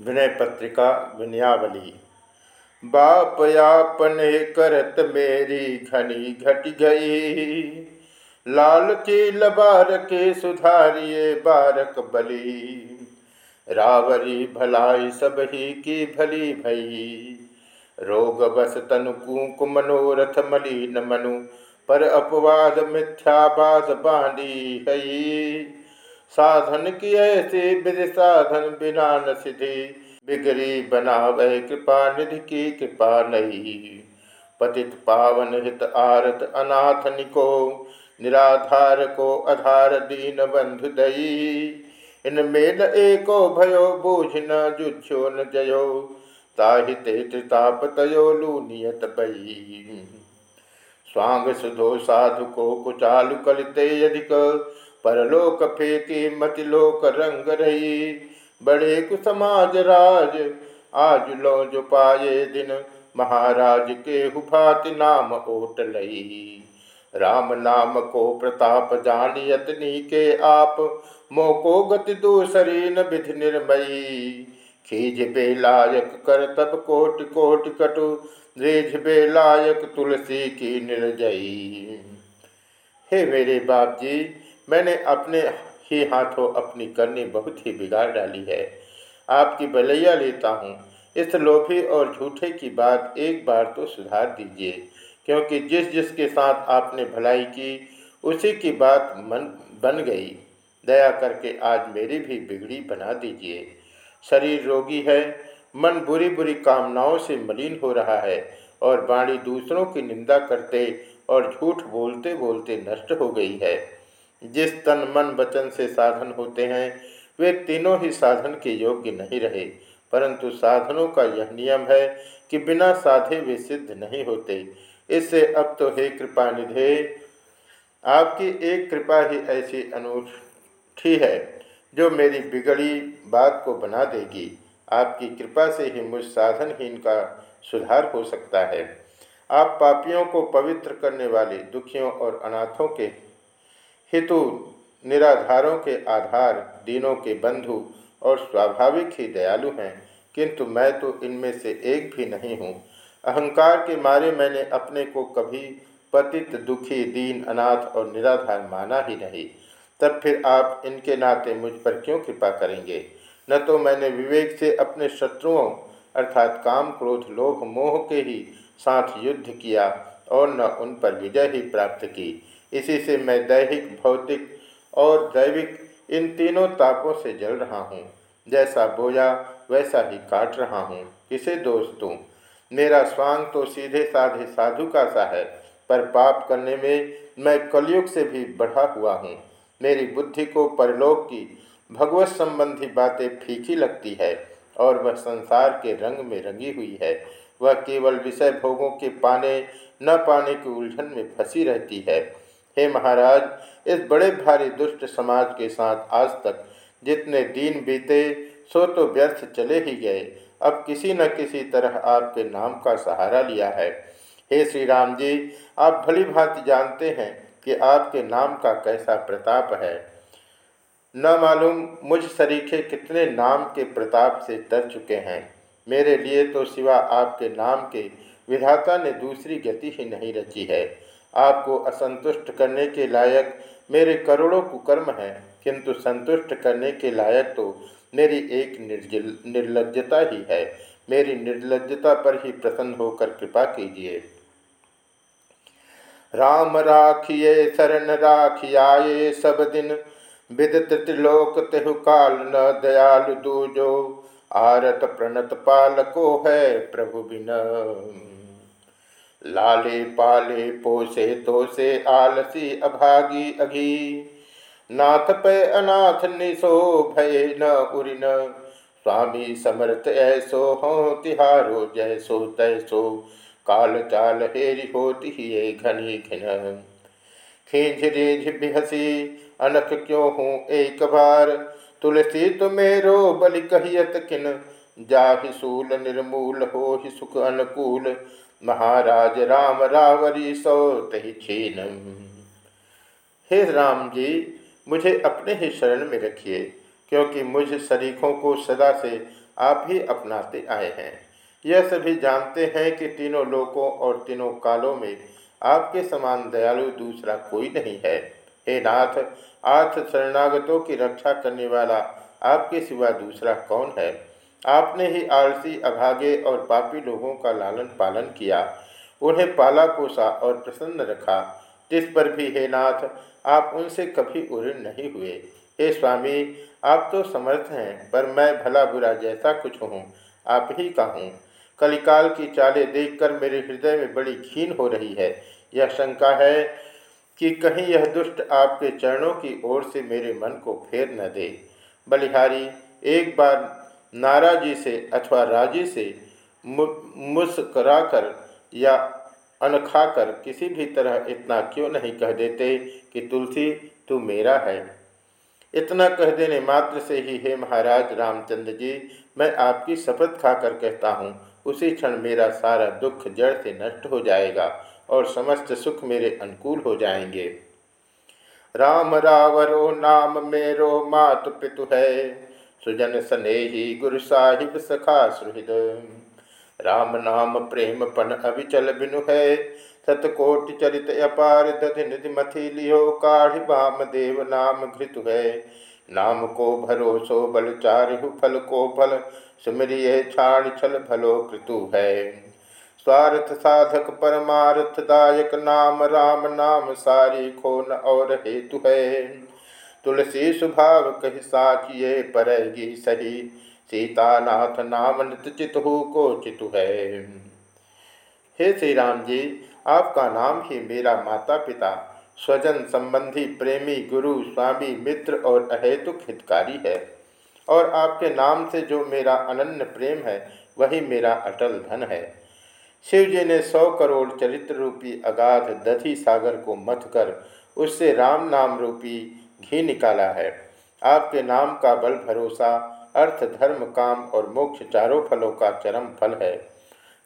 विनय पत्रिका विनयावली। बाप यापने करत मेरी घनी घट गई। लालची लबार के सुधारिये बारक बली। रावरी भलाई सब ही की भली भई। रोग बस तनु कुंक मनोरथ मलिन मनु, पर अपवाद मिथ्याबाद बांधी हई। साधन की ऐसे विधि साधन बिना न सिद्धि बिगड़ी बनावे कृपा निधि की कृपा नहीं। पतित पावन हित आरत अनाथ निको, निराधार को आधार दीन बंधु दई। इन मेल एको भयो बूझ न जुच्छो न जयो ताहिते त्रिताप तयो लू नियत बई स्वांग सुधो साधु को कुचालु कलिते यदिक परलोक फेंकी मतिलोक रंग रही। बड़े कुसमाज राज, आज लो जो पाए दिन। महाराज के हुफात नाम ओट लई राम नाम को प्रताप जान यतनी के आप। मोको गति दूसरी न विधि निर्मयी। खीज बेलायक कर तब कोट कोट कटु। रेझ बेलायक तुलसी की निर्जयी। हे मेरे बाप जी मैंने अपने ही हाथों अपनी करनी बहुत ही बिगाड़ डाली है। आपकी भलैया लेता हूँ। इस लोभी और झूठे की बात एक बार तो सुधार दीजिए, क्योंकि जिस जिसके साथ आपने भलाई की, उसी की बात मन, बन गई। दया करके आज मेरी भी बिगड़ी बना दीजिए। शरीर रोगी है, मन बुरी बुरी कामनाओं से मलिन हो रहा है, और वाणी दूसरों की निंदा करते और झूठ बोलते बोलते नष्ट हो गई है। जिस तन मन वचन से साधन होते हैं, वे तीनों ही साधन के योग्य नहीं रहे। परंतु साधनों का यह नियम है कि बिना साधे वे सिद्ध नहीं होते। इससे अब तो हे कृपा निधे, आपकी एक कृपा ही ऐसी अनूठी है, जो मेरी बिगड़ी बात को बना देगी। आपकी कृपा से ही मुझ साधनहीन का सुधार हो सकता है। आप पापियों को पवित्र करने वाले दुखियों और अनाथों के हितु निराधारों के आधार, दीनों के बंधु और स्वाभाविक ही दयालु हैं, किंतु मैं तो इनमें से एक भी नहीं हूँ। अहंकार के मारे मैंने अपने को कभी पतित, दुखी, दीन, अनाथ और निराधार माना ही नहीं। तब फिर आप इनके नाते मुझ पर क्यों कृपा करेंगे? न तो मैंने विवेक से अपने शत्रुओं, अर्थात काम क्रोध, लोभ, मोह के ही साथ युद्ध किया और न उन पर विजय ही प्राप्त की। इसी से मैं दैहिक, भौतिक और दैविक इन तीनों तापों से जल रहा हूँ। जैसा बोया, वैसा ही काट रहा हूँ। किसे दोष दूँ? मेरा स्वांग तो सीधे साधे साधु का सा है, पर पाप करने में मैं कलयुग से भी बढ़ा हुआ हूँ। मेरी बुद्धि को परलोक की भगवत संबंधी बातें फीकी लगती है, और वह संसार के रंग में रंगी हुई है। वह केवल विषय भोगों के पाने, न पाने की उलझन में फंसी रहती है। हे महाराज, इस बड़े भारी दुष्ट समाज के साथ आज तक जितने दिन बीते, सो तो व्यर्थ चले ही गए। अब किसी न किसी तरह आपके नाम का सहारा लिया है। हे श्री राम जी, आप भली भांति जानते हैं कि आपके नाम का कैसा प्रताप है। न मालूम मुझ सरीखे कितने नाम के प्रताप से तर चुके हैं। मेरे लिए तो सिवा आपके नाम के विधाता ने दूसरी गति ही नहीं रची है। आपको असंतुष्ट करने के लायक मेरे करोड़ों कुकर्म हैं, किंतु संतुष्ट करने के लायक तो मेरी एक निर्लजता ही है। मेरी निर्लजता पर ही प्रसन्न होकर कृपा कीजिए। राम राखिए, शरण राखियाए सब दिन। विदत त्रिलोक तेहु काल न दयालु दूजो। आरत प्रणत पालको है प्रभु बिन। लाले पाले पोसे तो से आलसी अभागी अघी। नाथ पे अनाथ निशो भय न उरिन। स्वामी समर्थ ऐसो हो तिहारो, जैसो तैसो काल चाल हेरी होती ही घनी घिन। खींच रेझ बिहसी, अनख क्यों हूँ एक बार? तुलसी तुम्हेरो बलि कहियत किन? जाहि सूल निर्मूल हो ही सुख अनुकूल। महाराज राम रावरी सौ तही हे राम जी, मुझे अपने ही शरण में रखिए, क्योंकि मुझ शरीकों को सदा से आप ही अपनाते आए हैं। यह सभी जानते हैं कि तीनों लोकों और तीनों कालों में आपके समान दयालु दूसरा कोई नहीं है। हे नाथ, आठ शरणागतों की रक्षा करने वाला आपके सिवा दूसरा कौन है? आपने ही आलसी, अभागे और पापी लोगों का लालन पालन किया। उन्हें पाला पोसा और प्रसन्न रखा। जिस पर भी हे नाथ, आप उनसे कभी उऋण नहीं हुए। हे स्वामी, आप तो समर्थ हैं, पर मैं भला बुरा जैसा कुछ हूँ। आप ही का हूँ। कलिकाल की चालें देखकर मेरे हृदय में बड़ी खीन हो रही है। यह शंका है कि कहीं यह दुष्ट आपके चरणों की ओर से मेरे मन को फेर न दे। बलिहारी, एक बार नाराजी से अथवा राज़ी से मुस्कराकर या अनखाकर किसी भी तरह इतना क्यों नहीं कह देते कि तुलसी, तू मेरा है? इतना कह देने मात्र से ही हे महाराज रामचंद्र जी, मैं आपकी शपथ खाकर कहता हूँ, उसी क्षण मेरा सारा दुख जड़ से नष्ट हो जाएगा और समस्त सुख मेरे अनुकूल हो जाएँगे। राम रावरो नाम मेरो मातु पितु है। सुजन स्नेही गुरु साहिब सखा सुहृद। राम नाम प्रेम पन अविचल बिनु है। सतकोटि चरित अपार दधि निधि मथि लियो काढ़ वाम देव नाम घृतु है। नाम को भरोसो बल चारिहु फल को फल, सुमरिय छाण छल भलो कृतु है। स्वार्थ साधक परमार्थ दायक नाम, राम नाम सारी खोन और हेतु है। तुलसी स्वभाव कही साचिए, परेगी सही। सीतानाथ नाम नित चितु को चितु है। हे श्री राम जी, आपका नाम ही मेरा माता पिता स्वजन संबंधी प्रेमी गुरु, स्वामी मित्र और अहेतुक हितकारी है। और आपके नाम से जो मेरा अनन्य प्रेम है, वही मेरा अटल धन है। शिव जी ने सौ करोड़ चरित्र रूपी अगाध दधि सागर को मथ कर उससे राम नाम रूपी घी निकाला है। आपके नाम का बल भरोसा, अर्थ, धर्म, काम और मोक्ष चारों फलों का चरम फल है।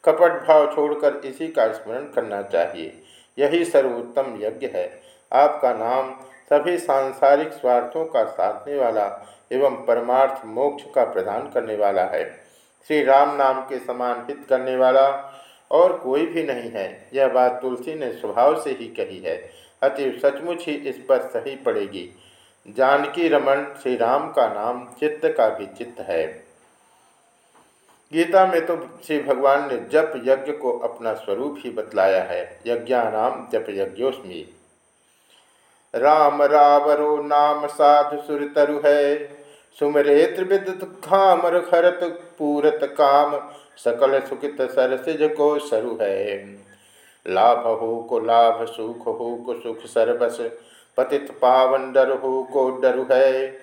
कपट भाव छोड़कर इसी का स्मरण करना चाहिए। यही सर्वोत्तम यज्ञ है। आपका नाम सभी सांसारिक स्वार्थों का साधने वाला एवं परमार्थ मोक्ष का प्रदान करने वाला है। श्री राम नाम के समान हित करने वाला और कोई भी नहीं है। यह बात तुलसी ने स्वभाव से ही कही है। अति सचमुच ही इस पर सही पड़ेगी। जानकी रमन श्री राम का नाम चित्त का भी चित्त है। गीता में तो श्री भगवान ने जप यज्ञ को अपना स्वरूप ही बतलाया है। यज्ञानाम जप यज्ञोस्मी। राम रावरो नाम साधु सुरतरु है। सुमरे त्रिविद खामर खरत पूरत काम। सकल सुखित सरसिज को सरु है। लाभ हो को लाभ, सुख हो को सुख, सर्वस। पतित पावन डर हो को डरु है।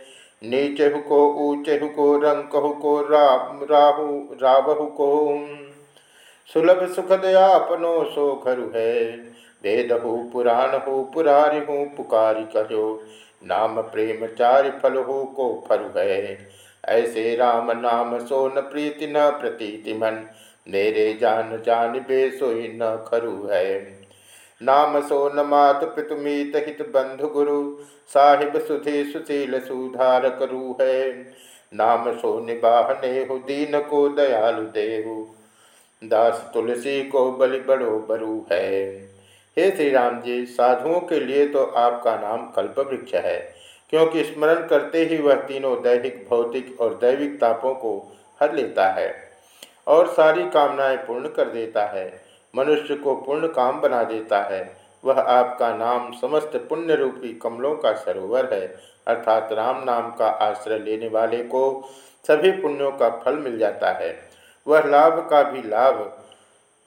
नीचे हु को ऊँचे को रंग को राम, राहु, रावहु को सुलभ सुखद अपनो सो घरु है। वेद हो, पुराण हो, पुरारि हो, पुकारी कहो। नाम प्रेम चारि फल हो को फल है। ऐसे राम नाम सो न प्रीति न प्रतीति मन। मेरे जान जान बे सोई न खरु है। नाम सो न मात पितुमीत हित बंधु गुरु, साहिब सुधे सुशील सुधार करु है। नाम सो निबाहने हो दीन को दयालु देहु, दास तुलसी को बलि बड़ो बरु है। हे श्री राम जी, साधुओं के लिए तो आपका नाम कल्प वृक्ष है, क्योंकि स्मरण करते ही वह तीनों दैहिक, भौतिक और दैविक तापों को हर लेता है। और सारी कामनाएँ पूर्ण कर देता है। मनुष्य को पूर्ण काम बना देता है। वह आपका नाम समस्त पुण्य रूपी कमलों का सरोवर है। अर्थात राम नाम का आश्रय लेने वाले को सभी पुण्यों का फल मिल जाता है। वह लाभ का भी लाभ,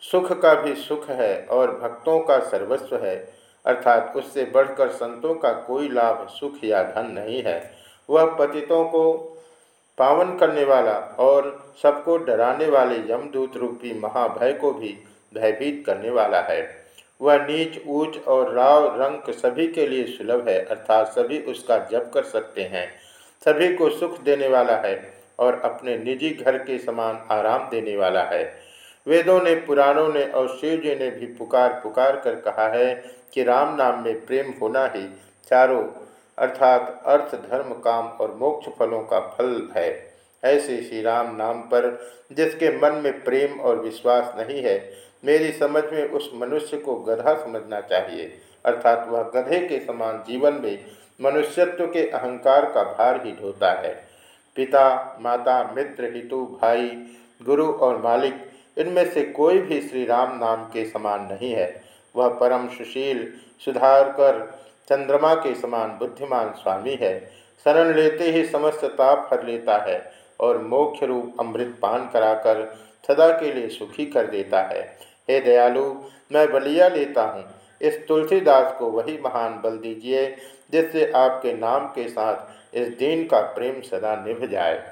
सुख का भी सुख है और भक्तों का सर्वस्व है। अर्थात उससे बढ़कर संतों का कोई लाभ, सुख या धन नहीं है। वह पतितों को पावन करने वाला और सबको डराने वाले यमदूत रूपी महाभय को भी भयभीत करने वाला है। वह नीच, ऊंच और राव रंग सभी के लिए सुलभ है, अर्थात सभी उसका जप कर सकते हैं। सभी को सुख देने वाला है और अपने निजी घर के समान आराम देने वाला है। वेदों ने, पुराणों ने और शिव जी ने भी पुकार पुकार कर कहा है कि राम नाम में प्रेम होना ही चारों अर्थात अर्थ, धर्म, काम और मोक्ष फलों का फल है। ऐसे श्री राम नाम पर, जिसके मन में प्रेम और विश्वास नहीं है, मेरी समझ में उस मनुष्य को गधा समझना चाहिए। अर्थात वह गधे के समान जीवन में मनुष्यत्व के अहंकार का भार ही ढोता है। पिता, माता, मित्र, हितु, भाई, गुरु और मालिक, इनमें से कोई भी श्री राम नाम के समान नहीं है। वह परम सुशील सुधार कर चंद्रमा के समान बुद्धिमान स्वामी है। शरण लेते ही समस्त ताप हर लेता है और मोक्ष रूप अमृत पान कराकर सदा के लिए सुखी कर देता है। हे दयालु, मैं बलिया लेता हूँ। इस तुलसीदास को वही महान बल दीजिए जिससे आपके नाम के साथ इस दीन का प्रेम सदा निभ जाए।